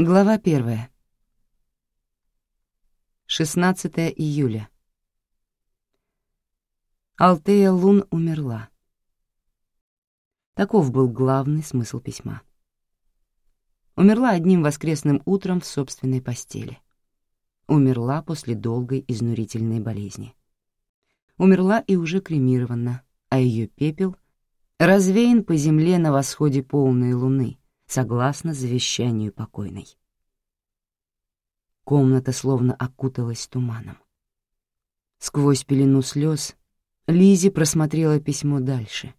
Глава первая. 16 июля. Алтея Лун умерла. Таков был главный смысл письма. Умерла одним воскресным утром в собственной постели. Умерла после долгой изнурительной болезни. Умерла и уже кремирована, а ее пепел развеян по земле на восходе полной луны, согласно завещанию покойной. Комната словно окуталась туманом. Сквозь пелену слез Лизи просмотрела письмо дальше,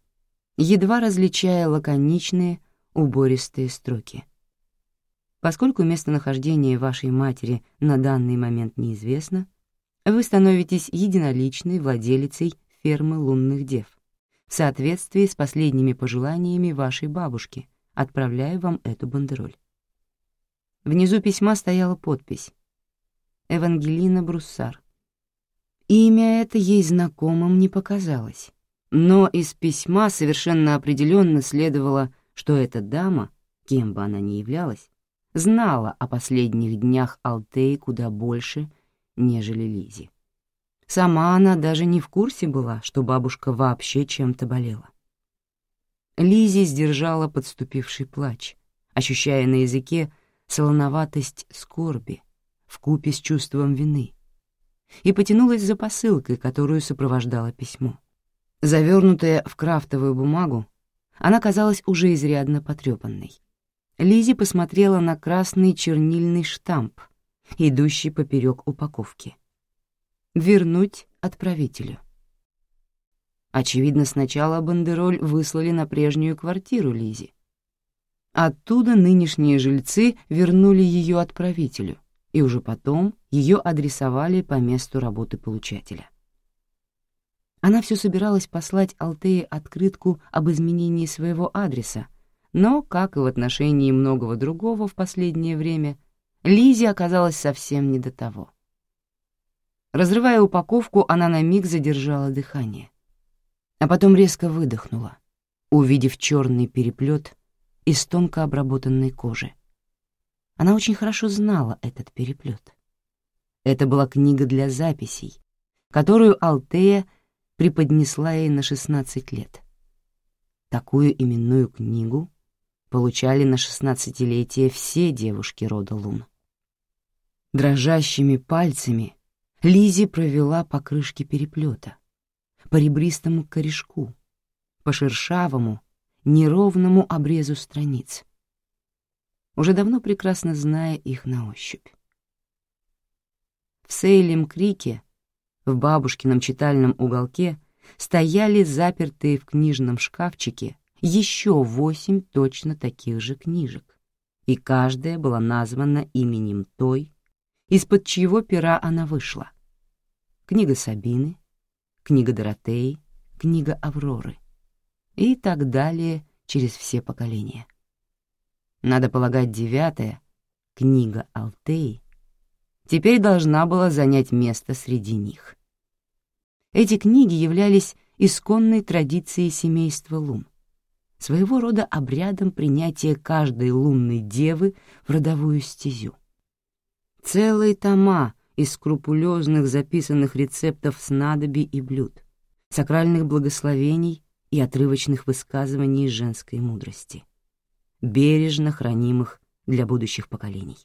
едва различая лаконичные, убористые строки. Поскольку местонахождение вашей матери на данный момент неизвестно, вы становитесь единоличной владелицей фермы лунных дев в соответствии с последними пожеланиями вашей бабушки — отправляю вам эту бандероль. Внизу письма стояла подпись «Евангелина Бруссар». Имя это ей знакомым не показалось, но из письма совершенно определенно следовало, что эта дама, кем бы она ни являлась, знала о последних днях Алтеи куда больше, нежели Лизи. Сама она даже не в курсе была, что бабушка вообще чем-то болела. Лизи сдержала подступивший плач, ощущая на языке солоноватость скорби вкупе с чувством вины, и потянулась за посылкой, которую сопровождало письмо. Завернутая в крафтовую бумагу, она казалась уже изрядно потрепанной. Лизи посмотрела на красный чернильный штамп, идущий поперек упаковки. «Вернуть отправителю». Очевидно, сначала бандероль выслали на прежнюю квартиру Лизи. Оттуда нынешние жильцы вернули ее отправителю, и уже потом ее адресовали по месту работы получателя. Она все собиралась послать Алтее открытку об изменении своего адреса, но, как и в отношении многого другого в последнее время, Лизе оказалась совсем не до того. Разрывая упаковку, она на миг задержала дыхание — а потом резко выдохнула, увидев черный переплет из тонко обработанной кожи. Она очень хорошо знала этот переплет. Это была книга для записей, которую Алтея преподнесла ей на 16 лет. Такую именную книгу получали на шестнадцатилетие все девушки рода Лун. Дрожащими пальцами Лизи провела по крышке переплета, по ребристому корешку, по шершавому, неровному обрезу страниц, уже давно прекрасно зная их на ощупь. В Сейлем Крике, в бабушкином читальном уголке, стояли запертые в книжном шкафчике еще восемь точно таких же книжек, и каждая была названа именем той, из-под чьего пера она вышла. Книга Сабины, книга Доротеи, книга Авроры и так далее через все поколения. Надо полагать, девятая, книга Алтеи, теперь должна была занять место среди них. Эти книги являлись исконной традицией семейства Лун, своего рода обрядом принятия каждой лунной девы в родовую стезю. Целые тома из скрупулезных записанных рецептов снадобий и блюд, сакральных благословений и отрывочных высказываний женской мудрости, бережно хранимых для будущих поколений.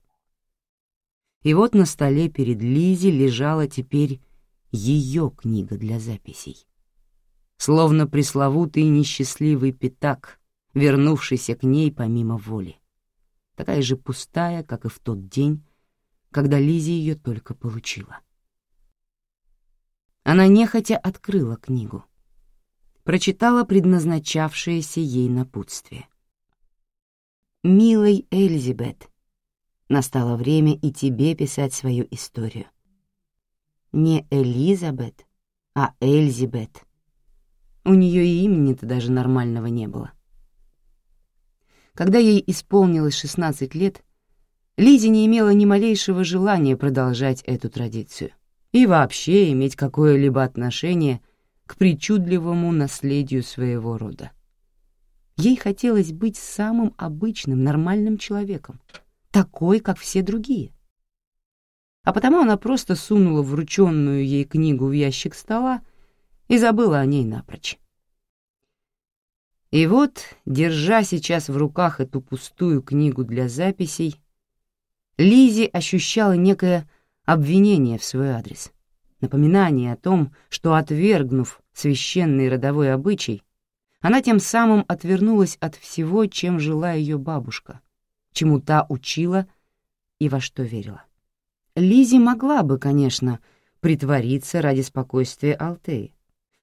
И вот на столе перед Лизи лежала теперь ее книга для записей. Словно пресловутый несчастливый пятак, вернувшийся к ней помимо воли. Такая же пустая, как и в тот день, когда Лизи ее только получила. Она нехотя открыла книгу, прочитала предназначавшееся ей напутствие. «Милый Эльзибет, настало время и тебе писать свою историю. Не Элизабет, а Эльзибет. У нее и имени-то даже нормального не было. Когда ей исполнилось 16 лет, Лизи не имела ни малейшего желания продолжать эту традицию и вообще иметь какое-либо отношение к причудливому наследию своего рода. Ей хотелось быть самым обычным, нормальным человеком, такой, как все другие. А потому она просто сунула врученную ей книгу в ящик стола и забыла о ней напрочь. И вот, держа сейчас в руках эту пустую книгу для записей, Лизи ощущала некое обвинение в свой адрес, напоминание о том, что, отвергнув священный родовой обычай, она тем самым отвернулась от всего, чем жила ее бабушка, чему та учила и во что верила. Лизи могла бы, конечно, притвориться ради спокойствия Алтеи,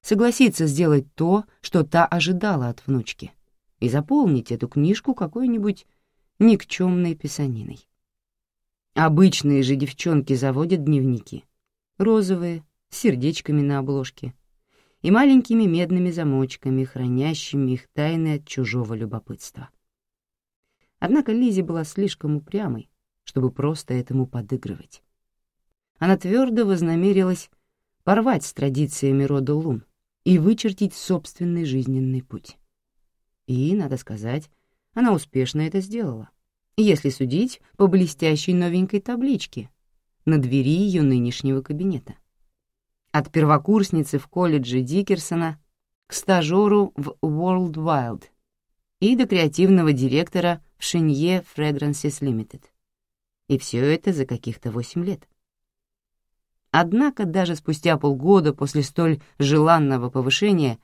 согласиться сделать то, что та ожидала от внучки, и заполнить эту книжку какой-нибудь никчемной писаниной. Обычные же девчонки заводят дневники. Розовые, с сердечками на обложке и маленькими медными замочками, хранящими их тайны от чужого любопытства. Однако Лизи была слишком упрямой, чтобы просто этому подыгрывать. Она твердо вознамерилась порвать с традициями рода Лун и вычертить собственный жизненный путь. И, надо сказать, она успешно это сделала, если судить по блестящей новенькой табличке на двери ее нынешнего кабинета. От первокурсницы в колледже Дикерсона к стажеру в World Wild и до креативного директора в Шинье Fragrances Limited. И все это за каких-то восемь лет. Однако даже спустя полгода после столь желанного повышения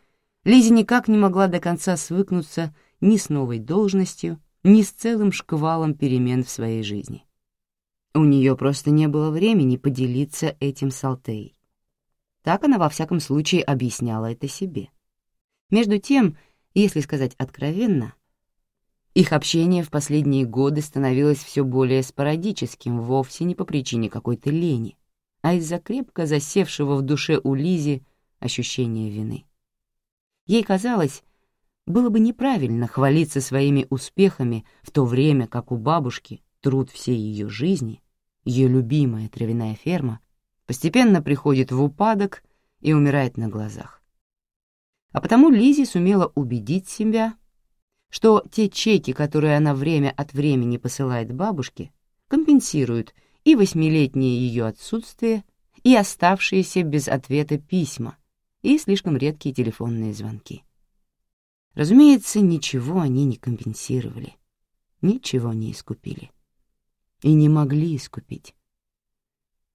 Лизи никак не могла до конца свыкнуться ни с новой должностью, ни с целым шквалом перемен в своей жизни. У нее просто не было времени поделиться этим с Алтеей. Так она во всяком случае объясняла это себе. Между тем, если сказать откровенно, их общение в последние годы становилось все более спорадическим вовсе не по причине какой-то лени, а из-за крепко засевшего в душе у Лизи ощущения вины. Ей казалось, было бы неправильно хвалиться своими успехами в то время, как у бабушки труд всей ее жизни, ее любимая травяная ферма, постепенно приходит в упадок и умирает на глазах. А потому Лизи сумела убедить себя, что те чеки, которые она время от времени посылает бабушке, компенсируют и восьмилетнее ее отсутствие, и оставшиеся без ответа письма, и слишком редкие телефонные звонки. Разумеется, ничего они не компенсировали, ничего не искупили. И не могли искупить.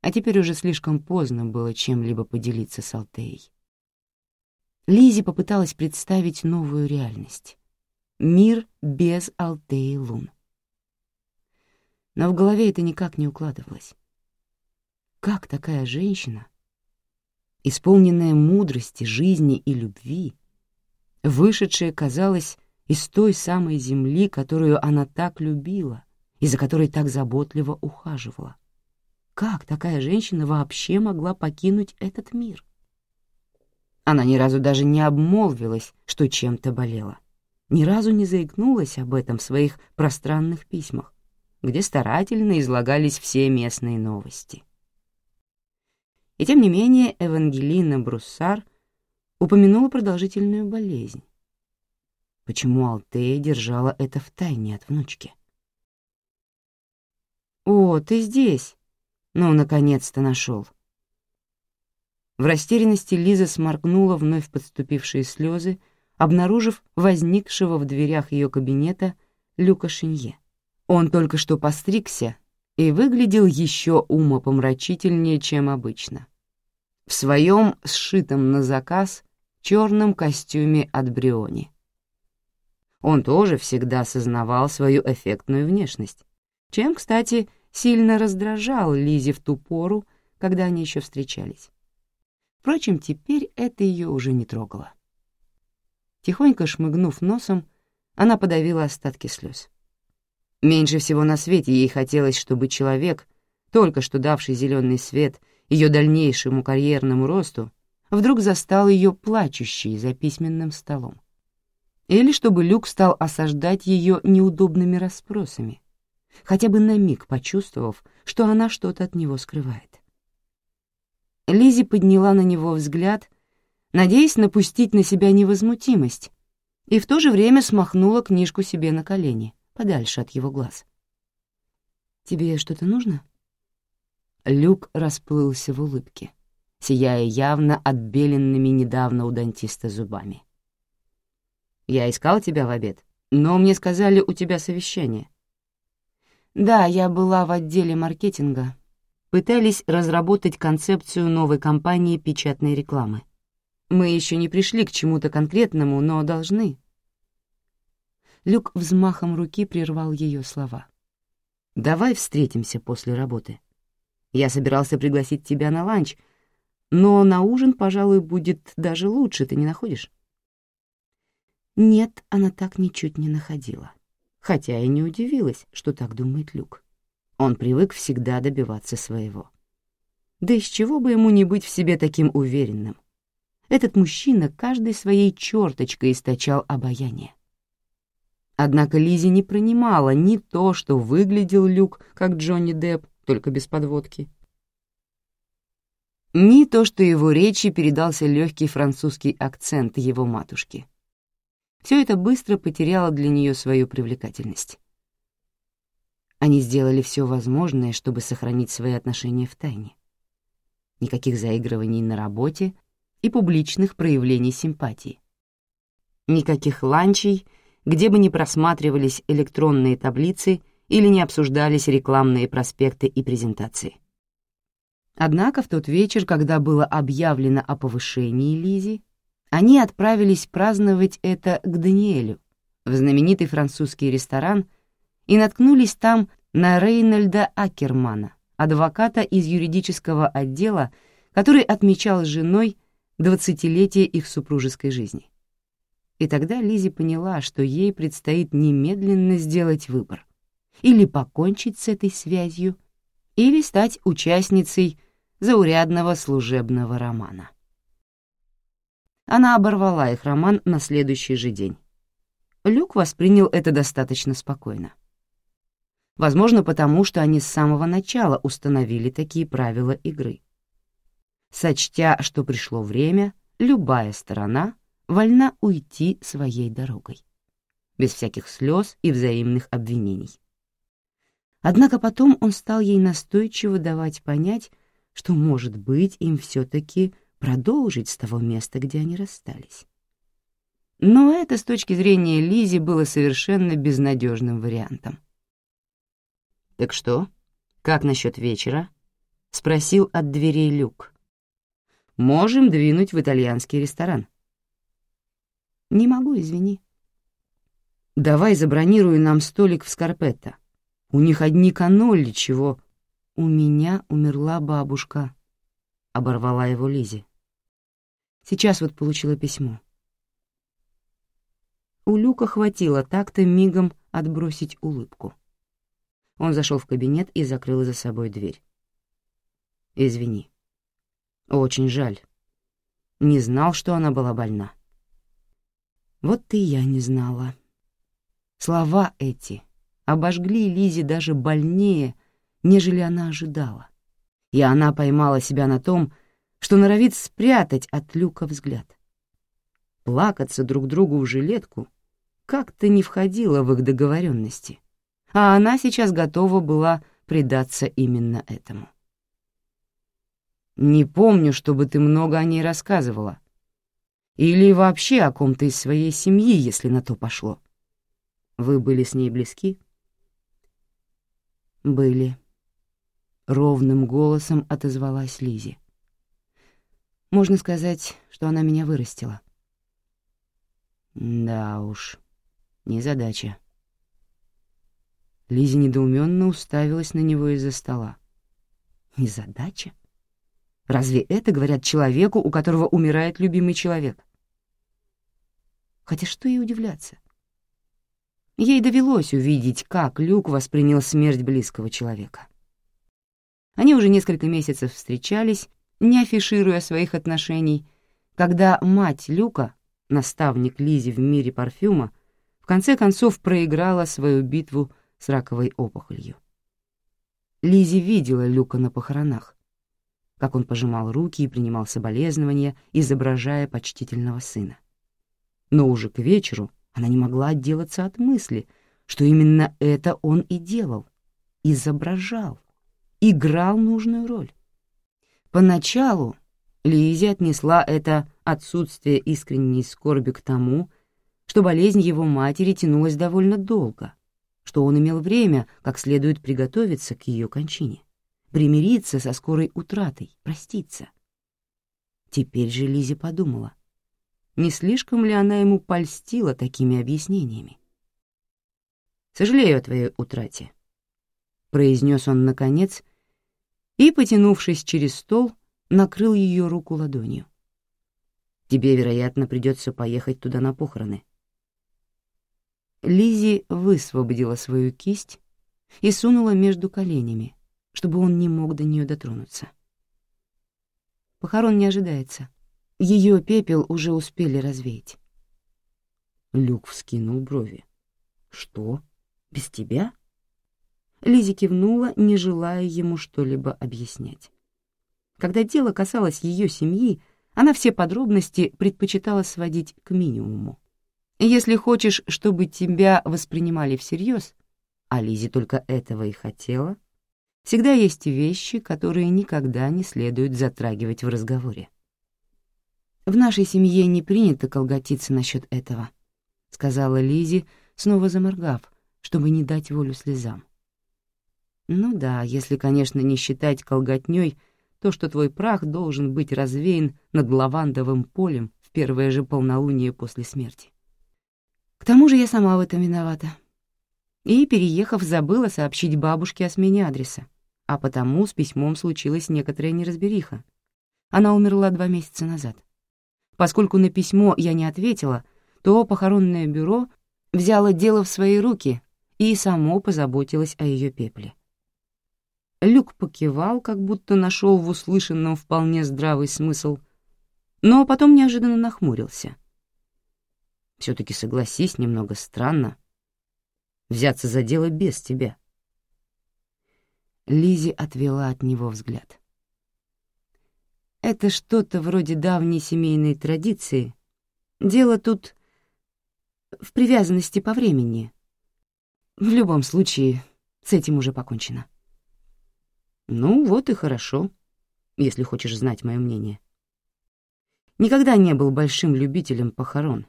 А теперь уже слишком поздно было чем-либо поделиться с Алтеей. Лизи попыталась представить новую реальность. Мир без Алтеи Лун. Но в голове это никак не укладывалось. Как такая женщина, исполненная мудрости, жизни и любви, вышедшая, казалось, из той самой земли, которую она так любила и за которой так заботливо ухаживала, как такая женщина вообще могла покинуть этот мир? Она ни разу даже не обмолвилась, что чем-то болела. Ни разу не заикнулась об этом в своих пространных письмах, где старательно излагались все местные новости. И тем не менее Евангелина Бруссар упомянула продолжительную болезнь. Почему Алтея держала это в тайне от внучки? «О, ты здесь!» Ну, наконец-то нашел. В растерянности Лиза сморгнула вновь подступившие слезы, обнаружив возникшего в дверях ее кабинета Люка Шинье. Он только что постригся и выглядел еще умопомрачительнее, чем обычно. В своем сшитом на заказ черном костюме от Бриони. Он тоже всегда осознавал свою эффектную внешность, чем, кстати, сильно раздражал Лизи в ту пору, когда они еще встречались. Впрочем, теперь это ее уже не трогало. Тихонько шмыгнув носом, она подавила остатки слез. Меньше всего на свете ей хотелось, чтобы человек, только что давший зеленый свет ее дальнейшему карьерному росту, вдруг застал ее плачущей за письменным столом. Или чтобы Люк стал осаждать ее неудобными расспросами, хотя бы на миг почувствовав, что она что-то от него скрывает. Лизи подняла на него взгляд, надеясь напустить на себя невозмутимость, и в то же время смахнула книжку себе на колени, подальше от его глаз. «Тебе что-то нужно?» Люк расплылся в улыбке, сияя явно отбеленными недавно у дантиста зубами. «Я искал тебя в обед, но мне сказали, у тебя совещание». «Да, я была в отделе маркетинга. Пытались разработать концепцию новой кампании печатной рекламы. Мы еще не пришли к чему-то конкретному, но должны». Люк взмахом руки прервал ее слова. «Давай встретимся после работы. Я собирался пригласить тебя на ланч, но на ужин, пожалуй, будет даже лучше, ты не находишь?» Нет, она так ничуть не находила, хотя и не удивилась, что так думает Люк. Он привык всегда добиваться своего. Да из чего бы ему не быть в себе таким уверенным? Этот мужчина каждой своей черточкой источал обаяние. Однако Лизи не принимала ни то, что выглядел Люк, как Джонни Депп, только без подводки, ни то, что его речи передался легкий французский акцент его матушки. Все это быстро потеряло для нее свою привлекательность. Они сделали все возможное, чтобы сохранить свои отношения в тайне. Никаких заигрываний на работе и публичных проявлений симпатии. Никаких ланчей, где бы не просматривались электронные таблицы или не обсуждались рекламные проспекты и презентации. Однако в тот вечер, когда было объявлено о повышении Лизи, они отправились праздновать это к Даниэлю, в знаменитый французский ресторан, и наткнулись там на Рейнольда Акермана, адвоката из юридического отдела, который отмечал с женой двадцатилетие их супружеской жизни. И тогда Лизи поняла, что ей предстоит немедленно сделать выбор — или покончить с этой связью, или стать участницей заурядного служебного романа. Она оборвала их роман на следующий же день. Люк воспринял это достаточно спокойно. Возможно, потому что они с самого начала установили такие правила игры. Сочтя, что пришло время, любая сторона вольна уйти своей дорогой, без всяких слез и взаимных обвинений. Однако потом он стал ей настойчиво давать понять, что, может быть, им все-таки продолжить с того места, где они расстались. Но это с точки зрения Лизи было совершенно безнадежным вариантом. «Так что, как насчет вечера?» — спросил от дверей Люк. «Можем двинуть в итальянский ресторан». «Не могу, извини». «Давай забронирую нам столик в Скарпетто. У них одни каноли, чего...» «У меня умерла бабушка», — оборвала его Лизи. Сейчас вот получила письмо. У Люка хватило так-то мигом отбросить улыбку. Он зашел в кабинет и закрыл за собой дверь. «Извини. Очень жаль. Не знал, что она была больна». Вот и я не знала. Слова эти обожгли Лизе даже больнее, нежели она ожидала. И она поймала себя на том, что норовит спрятать от Люка взгляд. Плакаться друг другу в жилетку как-то не входило в их договоренности, а она сейчас готова была предаться именно этому. «Не помню, чтобы ты много о ней рассказывала. Или вообще о ком-то из своей семьи, если на то пошло. Вы были с ней близки?» «Были», — ровным голосом отозвалась Лизи. Можно сказать, что она меня вырастила. Да уж, незадача. Лиза недоуменно уставилась на него из-за стола. Незадача? Разве это говорят человеку, у которого умирает любимый человек? Хотя что ей удивляться? Ей довелось увидеть, как Люк воспринял смерть близкого человека. Они уже несколько месяцев встречались, не афишируя своих отношений, когда мать Люка, наставник Лизи в мире парфюма, в конце концов проиграла свою битву с раковой опухолью. Лизи видела Люка на похоронах, как он пожимал руки и принимал соболезнования, изображая почтительного сына. Но уже к вечеру она не могла отделаться от мысли, что именно это он и делал, изображал, играл нужную роль. Поначалу Лизи отнесла это отсутствие искренней скорби к тому, что болезнь его матери тянулась довольно долго, что он имел время как следует приготовиться к ее кончине, примириться со скорой утратой, проститься. Теперь же Лизи подумала, не слишком ли она ему польстила такими объяснениями. «Сожалею о твоей утрате», — произнес он наконец, и, потянувшись через стол, накрыл ее руку ладонью. «Тебе, вероятно, придется поехать туда на похороны». Лизи высвободила свою кисть и сунула между коленями, чтобы он не мог до нее дотронуться. Похорон не ожидается. Ее пепел уже успели развеять. Люк вскинул брови. «Что? Без тебя?» Лизи кивнула, не желая ему что-либо объяснять. Когда дело касалось ее семьи, она все подробности предпочитала сводить к минимуму. Если хочешь, чтобы тебя воспринимали всерьез, а Лизи только этого и хотела, всегда есть вещи, которые никогда не следует затрагивать в разговоре. «В нашей семье не принято колготиться насчет этого», — сказала Лизи, снова заморгав, чтобы не дать волю слезам. «Ну да, если, конечно, не считать колготнёй то, что твой прах должен быть развеян над лавандовым полем в первое же полнолуние после смерти. К тому же я сама в этом виновата. И, переехав, забыла сообщить бабушке о смене адреса, а потому с письмом случилась некоторая неразбериха. Она умерла два месяца назад. Поскольку на письмо я не ответила, то похоронное бюро взяло дело в свои руки и само позаботилось о ее пепле. Люк покивал, как будто нашел в услышанном вполне здравый смысл, но потом неожиданно нахмурился. Все-таки согласись, немного странно взяться за дело без тебя. Лизи отвела от него взгляд. Это что-то вроде давней семейной традиции. Дело тут в привязанности по времени. В любом случае, с этим уже покончено. Ну, вот и хорошо, если хочешь знать мое мнение. Никогда не был большим любителем похорон.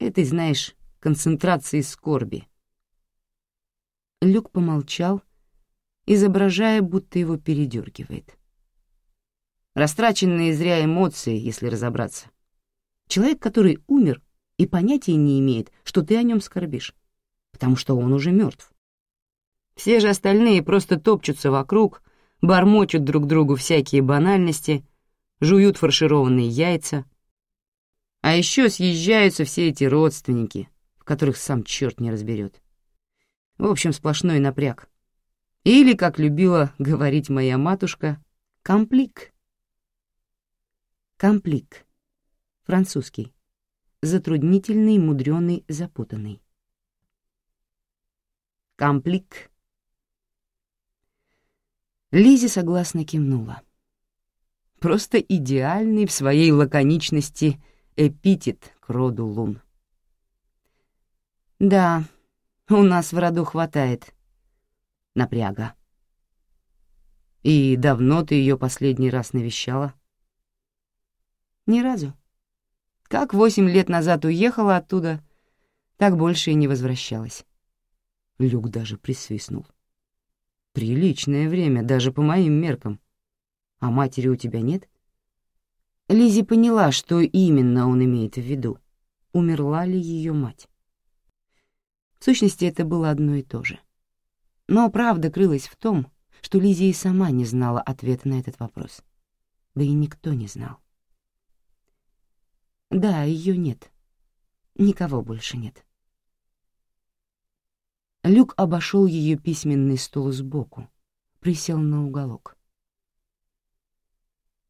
Этой, знаешь, концентрации скорби. Люк помолчал, изображая, будто его передергивает. Растраченные зря эмоции, если разобраться. Человек, который умер и понятия не имеет, что ты о нем скорбишь, потому что он уже мертв. Все же остальные просто топчутся вокруг, бормочут друг другу всякие банальности, жуют фаршированные яйца. А еще съезжаются все эти родственники, в которых сам черт не разберет. В общем, сплошной напряг. Или, как любила говорить моя матушка, комплик. Комплик. Французский. Затруднительный, мудрёный, запутанный. Комплик. Лизи согласно кивнула. Просто идеальный в своей лаконичности эпитет к роду лун. Да, у нас в роду хватает напряга. И давно ты ее последний раз навещала? Ни разу. Как восемь лет назад уехала оттуда, так больше и не возвращалась. Люк даже присвистнул. Приличное время, даже по моим меркам. А матери у тебя нет? Лизи поняла, что именно он имеет в виду. Умерла ли ее мать? В сущности, это было одно и то же. Но правда крылась в том, что Лизи и сама не знала ответа на этот вопрос. Да и никто не знал. Да, ее нет. Никого больше нет. Люк обошел ее письменный стол сбоку, присел на уголок.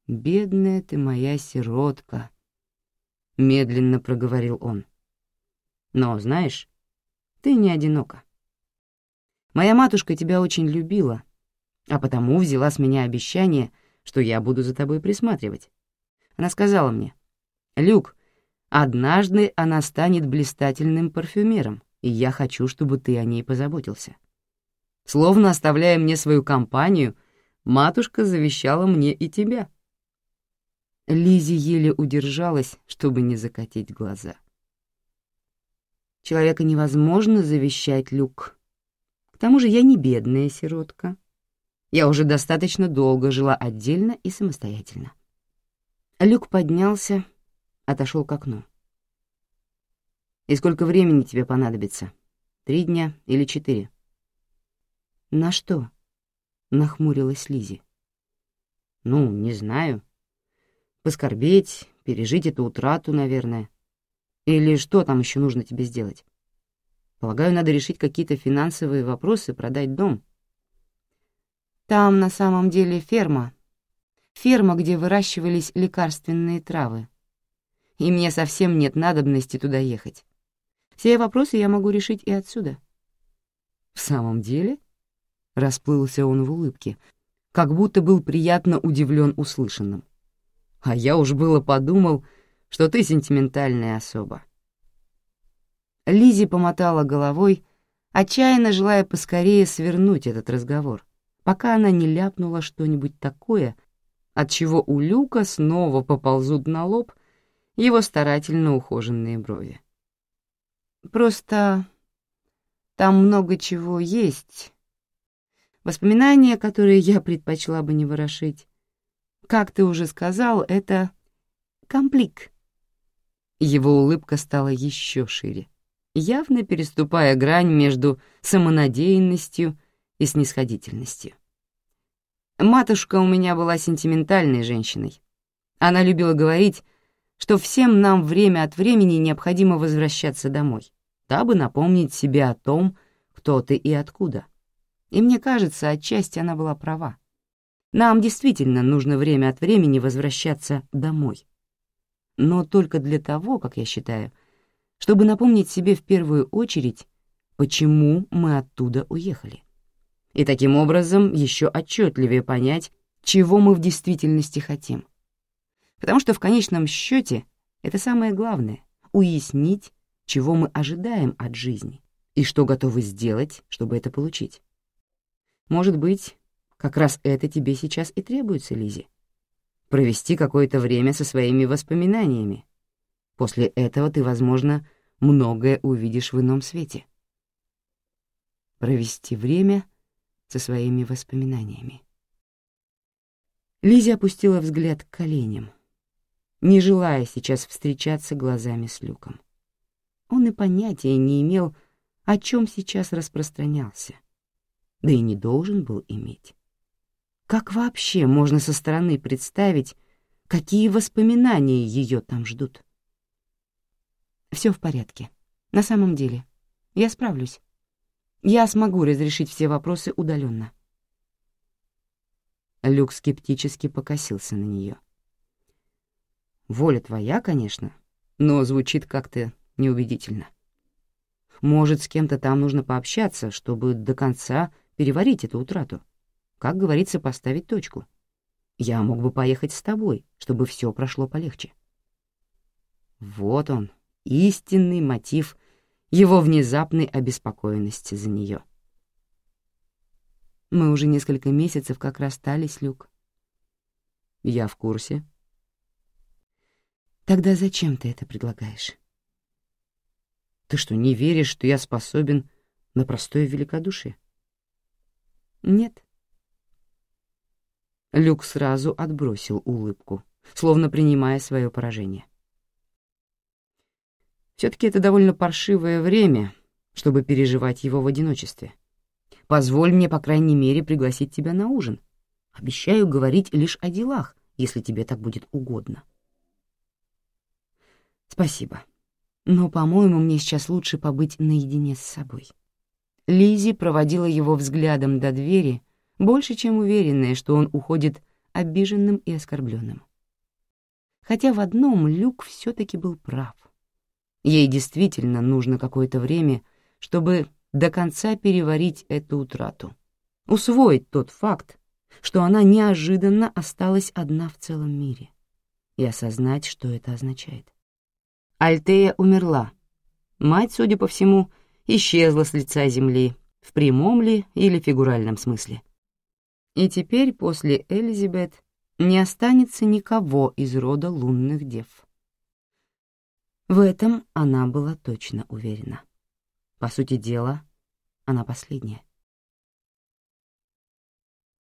«Бедная ты моя сиротка», — медленно проговорил он. «Но, знаешь, ты не одинока. Моя матушка тебя очень любила, а потому взяла с меня обещание, что я буду за тобой присматривать. Она сказала мне, «Люк, однажды она станет блистательным парфюмером, и я хочу, чтобы ты о ней позаботился. Словно оставляя мне свою компанию, матушка завещала мне и тебя. Лизи еле удержалась, чтобы не закатить глаза. Человека невозможно завещать, Люк. К тому же я не бедная сиротка. Я уже достаточно долго жила отдельно и самостоятельно. Люк поднялся, отошел к окну. «И сколько времени тебе понадобится? Три дня или четыре?» «На что?» — нахмурилась Лизи. «Ну, не знаю. Поскорбеть, пережить эту утрату, наверное. Или что там еще нужно тебе сделать? Полагаю, надо решить какие-то финансовые вопросы, продать дом». «Там на самом деле ферма. Ферма, где выращивались лекарственные травы. И мне совсем нет надобности туда ехать. Все вопросы я могу решить и отсюда». «В самом деле?» Расплылся он в улыбке, как будто был приятно удивлен услышанным. «А я уж было подумал, что ты сентиментальная особа». Лизи помотала головой, отчаянно желая поскорее свернуть этот разговор, пока она не ляпнула что-нибудь такое, от чего у Люка снова поползут на лоб его старательно ухоженные брови. «Просто там много чего есть, Воспоминания, которые я предпочла бы не ворошить. Как ты уже сказал, это комплик. Его улыбка стала еще шире, явно переступая грань между самонадеянностью и снисходительностью. Матушка у меня была сентиментальной женщиной. Она любила говорить, что всем нам время от времени необходимо возвращаться домой, дабы напомнить себе о том, кто ты и откуда. И мне кажется, отчасти она была права. Нам действительно нужно время от времени возвращаться домой. Но только для того, как я считаю, чтобы напомнить себе в первую очередь, почему мы оттуда уехали. И таким образом еще отчетливее понять, чего мы в действительности хотим. Потому что в конечном счете это самое главное — уяснить, чего мы ожидаем от жизни и что готовы сделать, чтобы это получить. Может быть, как раз это тебе сейчас и требуется, Лизи. Провести какое-то время со своими воспоминаниями. После этого ты, возможно, многое увидишь в ином свете. Провести время со своими воспоминаниями. Лизи опустила взгляд к коленям, не желая сейчас встречаться глазами с Люком. Он и понятия не имел, о чем сейчас распространялся — да и не должен был иметь. Как вообще можно со стороны представить, какие воспоминания ее там ждут? Все в порядке. На самом деле. Я справлюсь. Я смогу разрешить все вопросы удаленно. Люк скептически покосился на нее. Воля твоя, конечно, но звучит как-то неубедительно. Может, с кем-то там нужно пообщаться, чтобы до конца переварить эту утрату. Как говорится, поставить точку. Я мог бы поехать с тобой, чтобы все прошло полегче. Вот он, истинный мотив его внезапной обеспокоенности за нее. Мы уже несколько месяцев как расстались, Люк. Я в курсе. Тогда зачем ты это предлагаешь? Ты что, не веришь, что я способен на простое великодушие? Нет. Люк сразу отбросил улыбку, словно принимая свое поражение. Все-таки это довольно паршивое время, чтобы переживать его в одиночестве. Позволь мне, по крайней мере, пригласить тебя на ужин. Обещаю говорить лишь о делах, если тебе так будет угодно. Спасибо. Но, по-моему, мне сейчас лучше побыть наедине с собой. Лизи проводила его взглядом до двери, больше чем уверенная, что он уходит обиженным и оскорбленным. Хотя в одном Люк все-таки был прав. Ей действительно нужно какое-то время, чтобы до конца переварить эту утрату, усвоить тот факт, что она неожиданно осталась одна в целом мире, и осознать, что это означает. Альтея умерла. Мать, судя по всему, исчезла с лица земли, в прямом ли или фигуральном смысле. И теперь после Элизабет не останется никого из рода лунных дев. В этом она была точно уверена. По сути дела, она последняя.